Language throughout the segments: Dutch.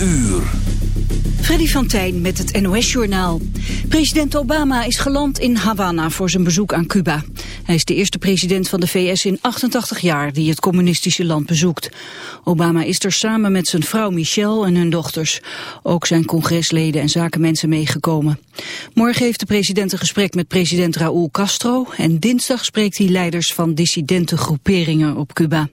uur. Freddy van Tijn met het NOS-journaal. President Obama is geland in Havana voor zijn bezoek aan Cuba. Hij is de eerste president van de VS in 88 jaar die het communistische land bezoekt. Obama is er samen met zijn vrouw Michelle en hun dochters. Ook zijn congresleden en zakenmensen meegekomen. Morgen heeft de president een gesprek met president Raúl Castro... en dinsdag spreekt hij leiders van dissidente groeperingen op Cuba.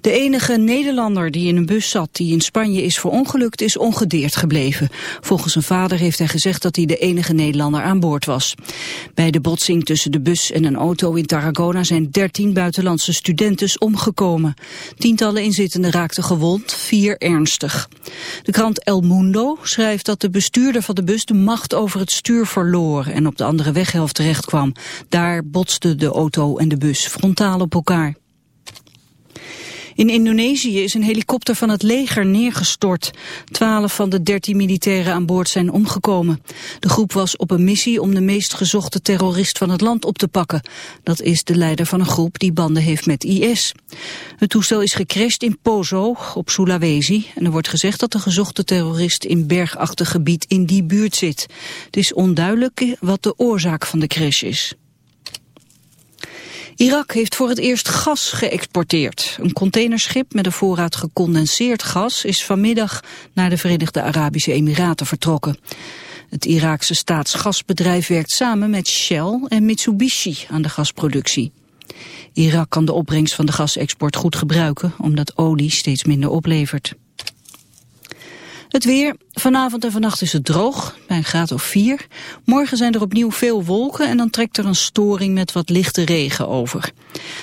De enige Nederlander die in een bus zat die in Spanje is verongelukt is ongedeerd gebleven. Volgens zijn vader heeft hij gezegd dat hij de enige Nederlander aan boord was. Bij de botsing tussen de bus en een auto in Tarragona zijn 13 buitenlandse studenten omgekomen. Tientallen inzittenden raakten gewond, vier ernstig. De krant El Mundo schrijft dat de bestuurder van de bus de macht over het stuur verloor en op de andere weghelft terecht kwam. Daar botsten de auto en de bus frontaal op elkaar. In Indonesië is een helikopter van het leger neergestort. Twaalf van de dertien militairen aan boord zijn omgekomen. De groep was op een missie om de meest gezochte terrorist van het land op te pakken. Dat is de leider van een groep die banden heeft met IS. Het toestel is gecrashed in Poso op Sulawesi. En er wordt gezegd dat de gezochte terrorist in bergachtig gebied in die buurt zit. Het is onduidelijk wat de oorzaak van de crash is. Irak heeft voor het eerst gas geëxporteerd. Een containerschip met een voorraad gecondenseerd gas is vanmiddag naar de Verenigde Arabische Emiraten vertrokken. Het Iraakse staatsgasbedrijf werkt samen met Shell en Mitsubishi aan de gasproductie. Irak kan de opbrengst van de gasexport goed gebruiken, omdat olie steeds minder oplevert. Het weer. Vanavond en vannacht is het droog, bij een graad of 4. Morgen zijn er opnieuw veel wolken en dan trekt er een storing met wat lichte regen over.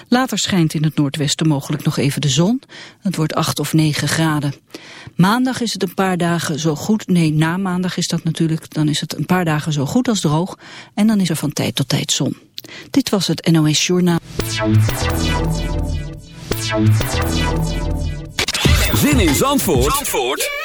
Later schijnt in het noordwesten mogelijk nog even de zon. Het wordt 8 of 9 graden. Maandag is het een paar dagen zo goed, nee na maandag is dat natuurlijk, dan is het een paar dagen zo goed als droog. En dan is er van tijd tot tijd zon. Dit was het NOS Journaal. Zin in Zandvoort? Zandvoort?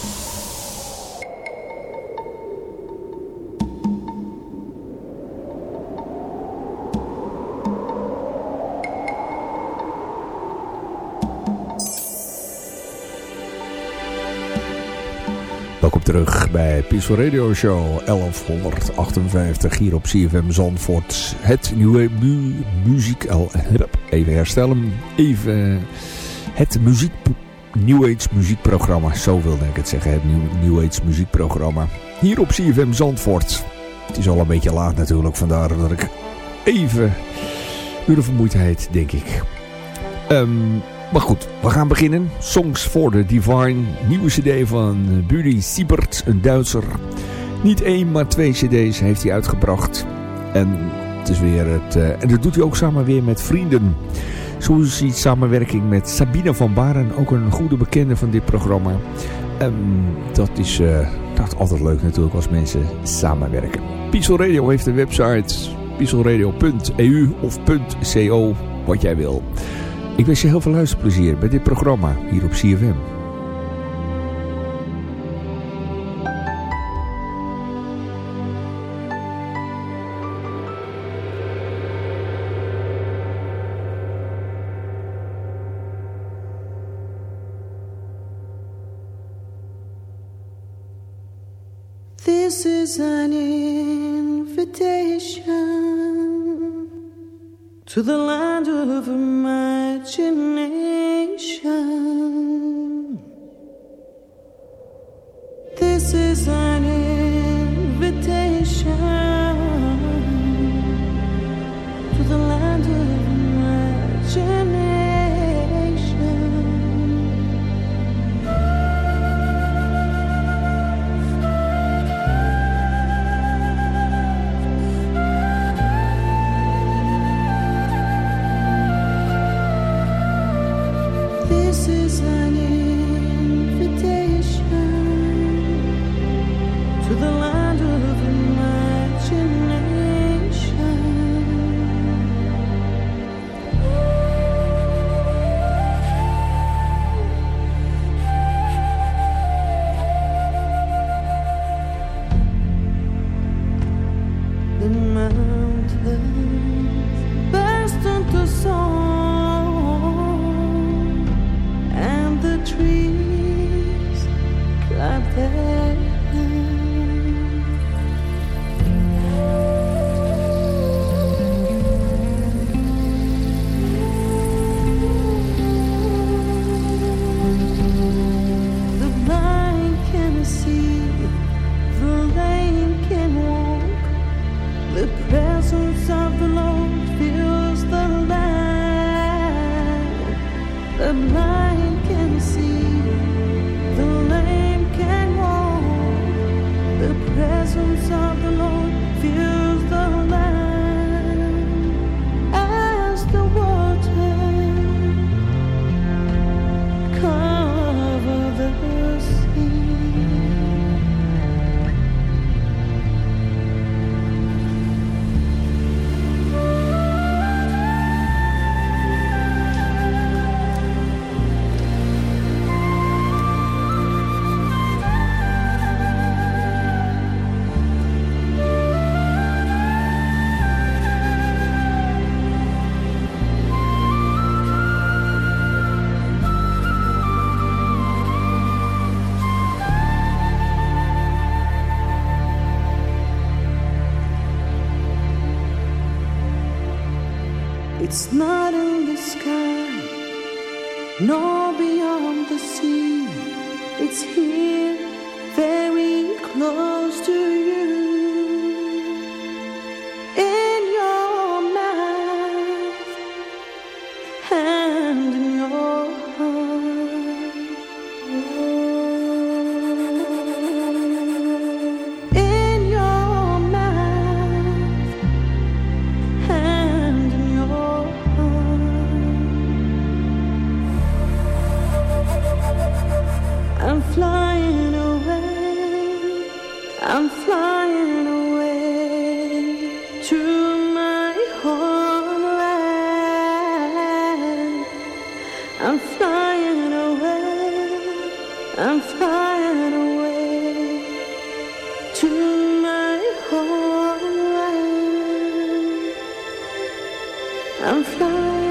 Terug bij Peaceful Radio Show 1158 hier op CFM Zandvoort. Het nieuwe mu muziek... Even herstellen. Even het muziek... New Age muziekprogramma. Zo wilde ik het zeggen. Het New, New Age muziekprogramma. Hier op CFM Zandvoort. Het is al een beetje laat natuurlijk. Vandaar dat ik even... Door de vermoeidheid denk ik... Um, maar goed, we gaan beginnen. Songs for the Divine. Nieuwe cd van Buddy Siebert, een Duitser. Niet één, maar twee cd's heeft hij uitgebracht. En het is weer het... Uh, en dat doet hij ook samen weer met vrienden. Zo is hij samenwerking met Sabine van Baren. Ook een goede bekende van dit programma. En dat is uh, dat altijd leuk natuurlijk als mensen samenwerken. Pixel Radio heeft een website. pixelradio.eu of .co, wat jij wil. Ik wens je heel veel luisterplezier bij dit programma hier op CFM. This is an invitation to the land of imagination. This is I'm flying